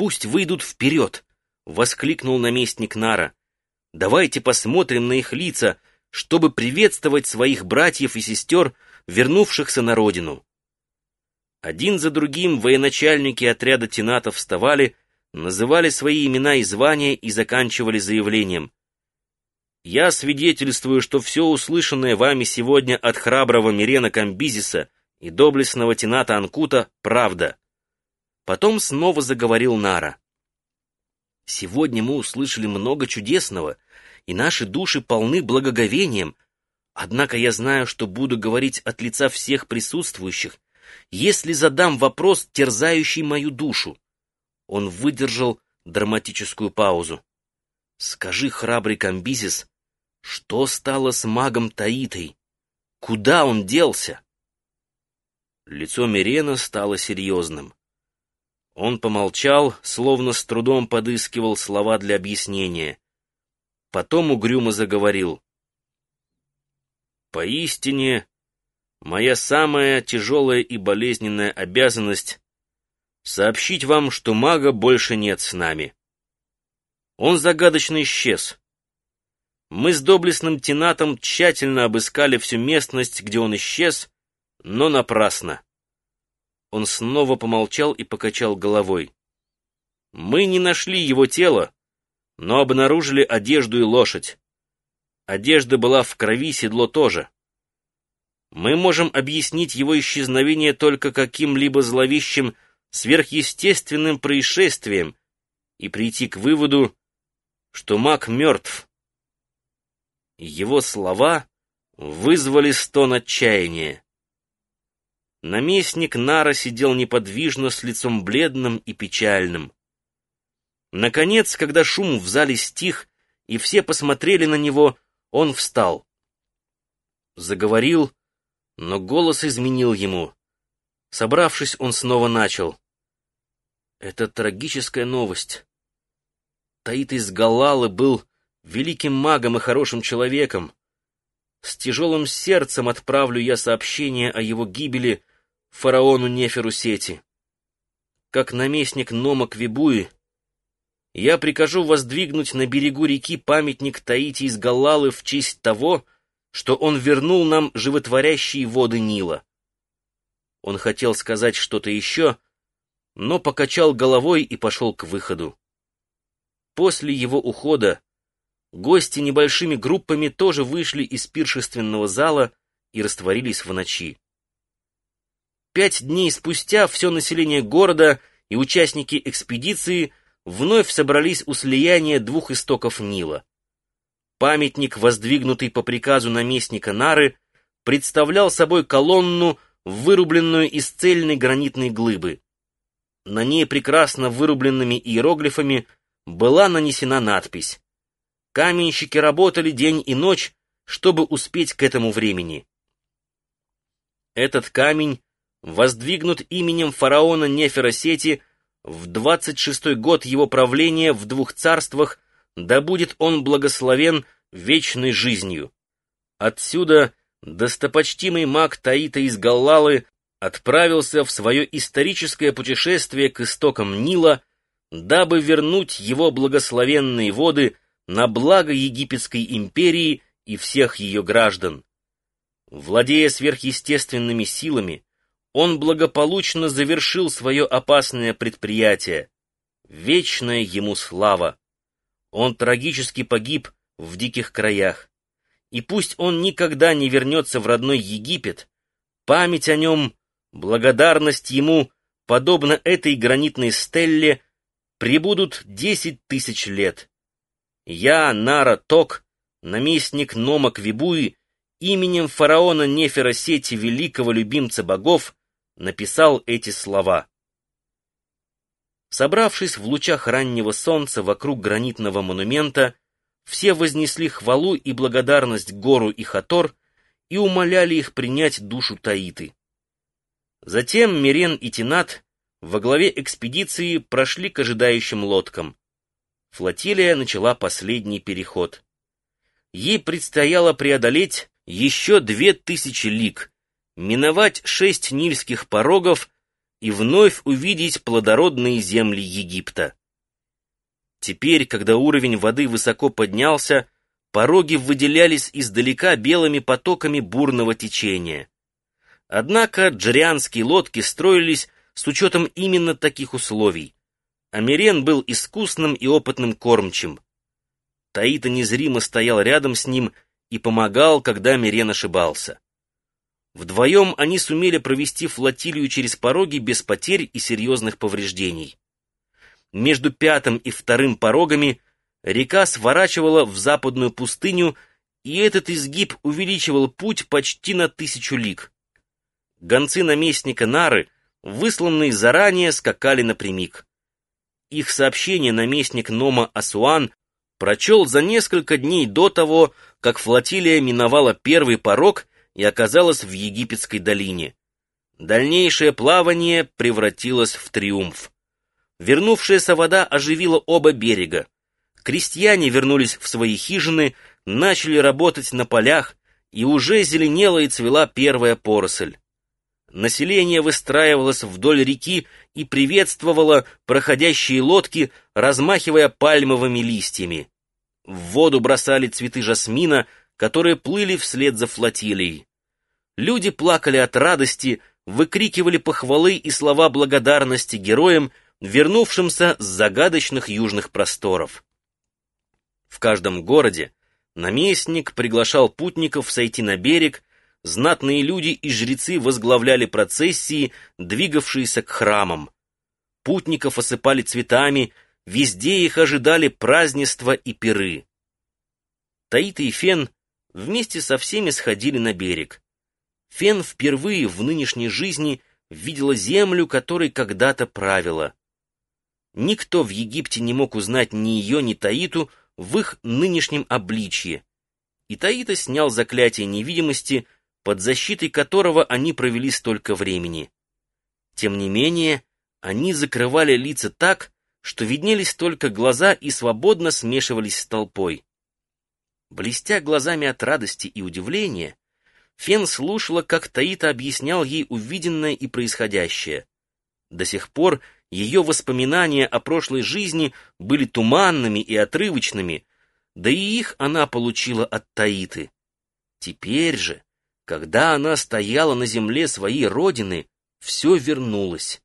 Пусть выйдут вперед!» — воскликнул наместник Нара. «Давайте посмотрим на их лица, чтобы приветствовать своих братьев и сестер, вернувшихся на родину». Один за другим военачальники отряда тенатов вставали, называли свои имена и звания и заканчивали заявлением. «Я свидетельствую, что все услышанное вами сегодня от храброго Мирена Камбизиса и доблестного тената Анкута — правда». Потом снова заговорил Нара. «Сегодня мы услышали много чудесного, и наши души полны благоговением. Однако я знаю, что буду говорить от лица всех присутствующих, если задам вопрос, терзающий мою душу». Он выдержал драматическую паузу. «Скажи, храбрый Камбизис, что стало с магом Таитой? Куда он делся?» Лицо Мирена стало серьезным. Он помолчал, словно с трудом подыскивал слова для объяснения. Потом угрюмо заговорил. «Поистине, моя самая тяжелая и болезненная обязанность — сообщить вам, что мага больше нет с нами. Он загадочно исчез. Мы с доблестным тенатом тщательно обыскали всю местность, где он исчез, но напрасно. Он снова помолчал и покачал головой. Мы не нашли его тело, но обнаружили одежду и лошадь. Одежда была в крови, седло тоже. Мы можем объяснить его исчезновение только каким-либо зловещим сверхъестественным происшествием и прийти к выводу, что маг мертв. Его слова вызвали стон отчаяния. Наместник Нара сидел неподвижно, с лицом бледным и печальным. Наконец, когда шум в зале стих, и все посмотрели на него, он встал. Заговорил, но голос изменил ему. Собравшись, он снова начал. «Это трагическая новость. Таит из Галалы был великим магом и хорошим человеком. С тяжелым сердцем отправлю я сообщение о его гибели фараону Неферу Сети. Как наместник Нома Квибуи, я прикажу воздвигнуть на берегу реки памятник Таити из Галлалы в честь того, что он вернул нам животворящие воды Нила. Он хотел сказать что-то еще, но покачал головой и пошел к выходу. После его ухода гости небольшими группами тоже вышли из пиршественного зала и растворились в ночи. Пять дней спустя все население города и участники экспедиции вновь собрались у слияния двух истоков Нила. Памятник, воздвигнутый по приказу наместника Нары, представлял собой колонну, вырубленную из цельной гранитной глыбы. На ней прекрасно вырубленными иероглифами была нанесена надпись. Каменщики работали день и ночь, чтобы успеть к этому времени. Этот камень воздвигнут именем фараона Неферосети в двадцать шестой год его правления в двух царствах, да будет он благословен вечной жизнью. Отсюда достопочтимый маг Таита из Галлалы отправился в свое историческое путешествие к истокам Нила, дабы вернуть его благословенные воды на благо Египетской империи и всех ее граждан. Владея сверхъестественными силами, он благополучно завершил свое опасное предприятие. Вечная ему слава. Он трагически погиб в диких краях. И пусть он никогда не вернется в родной Египет, память о нем, благодарность ему, подобно этой гранитной стелле, прибудут десять тысяч лет. Я, Нара Ток, наместник Нома Квибуи, именем фараона Нефера Сети, великого любимца богов, написал эти слова. Собравшись в лучах раннего солнца вокруг гранитного монумента, все вознесли хвалу и благодарность Гору и Хатор и умоляли их принять душу Таиты. Затем Мирен и Тинат во главе экспедиции прошли к ожидающим лодкам. Флотилия начала последний переход. Ей предстояло преодолеть еще две тысячи лиг, миновать шесть нильских порогов и вновь увидеть плодородные земли Египта. Теперь, когда уровень воды высоко поднялся, пороги выделялись издалека белыми потоками бурного течения. Однако джарианские лодки строились с учетом именно таких условий. Амирен был искусным и опытным кормчим. Таита незримо стоял рядом с ним и помогал, когда Амирен ошибался. Вдвоем они сумели провести флотилию через пороги без потерь и серьезных повреждений. Между пятым и вторым порогами река сворачивала в западную пустыню, и этот изгиб увеличивал путь почти на тысячу лиг. Гонцы наместника Нары, высланные заранее, скакали напрямик. Их сообщение наместник Нома Асуан прочел за несколько дней до того, как флотилия миновала первый порог и оказалась в египетской долине. Дальнейшее плавание превратилось в триумф. Вернувшаяся вода оживила оба берега. Крестьяне вернулись в свои хижины, начали работать на полях, и уже зеленела и цвела первая поросль. Население выстраивалось вдоль реки и приветствовало проходящие лодки, размахивая пальмовыми листьями. В воду бросали цветы жасмина, которые плыли вслед за флотилией. Люди плакали от радости, выкрикивали похвалы и слова благодарности героям, вернувшимся с загадочных южных просторов. В каждом городе наместник приглашал путников сойти на берег, знатные люди и жрецы возглавляли процессии, двигавшиеся к храмам. Путников осыпали цветами, везде их ожидали празднества и пиры. Таита и Фен вместе со всеми сходили на берег. Фен впервые в нынешней жизни видела землю, которой когда-то правила. Никто в Египте не мог узнать ни ее, ни Таиту в их нынешнем обличье. И Таита снял заклятие невидимости, под защитой которого они провели столько времени. Тем не менее, они закрывали лица так, что виднелись только глаза и свободно смешивались с толпой. Блестя глазами от радости и удивления, Фен слушала, как Таита объяснял ей увиденное и происходящее. До сих пор ее воспоминания о прошлой жизни были туманными и отрывочными, да и их она получила от Таиты. Теперь же, когда она стояла на земле своей родины, все вернулось.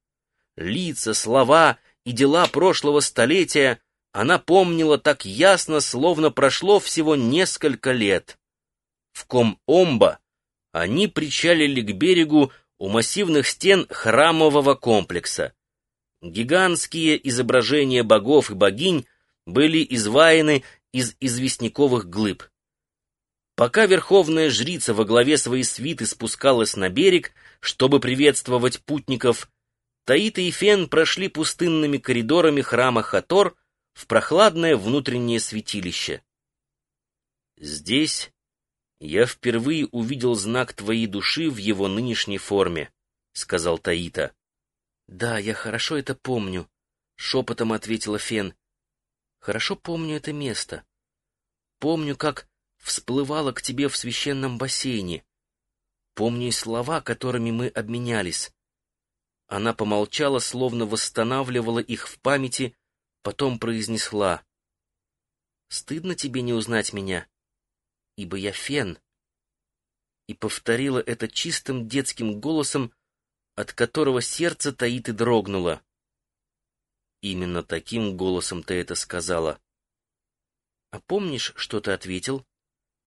Лица, слова и дела прошлого столетия она помнила так ясно, словно прошло всего несколько лет. В Ком-Омба они причалили к берегу у массивных стен храмового комплекса. Гигантские изображения богов и богинь были изваяны из известняковых глыб. Пока верховная жрица во главе своей свиты спускалась на берег, чтобы приветствовать путников, Таита и Фен прошли пустынными коридорами храма Хатор, в прохладное внутреннее святилище. Здесь я впервые увидел знак твоей души в его нынешней форме, сказал Таита. Да, я хорошо это помню, шепотом ответила Фен. Хорошо помню это место. Помню, как всплывала к тебе в священном бассейне. Помню и слова, которыми мы обменялись. Она помолчала, словно восстанавливала их в памяти, Потом произнесла. «Стыдно тебе не узнать меня, ибо я Фен». И повторила это чистым детским голосом, от которого сердце таит и дрогнуло. «Именно таким голосом ты это сказала». «А помнишь, что ты ответил?»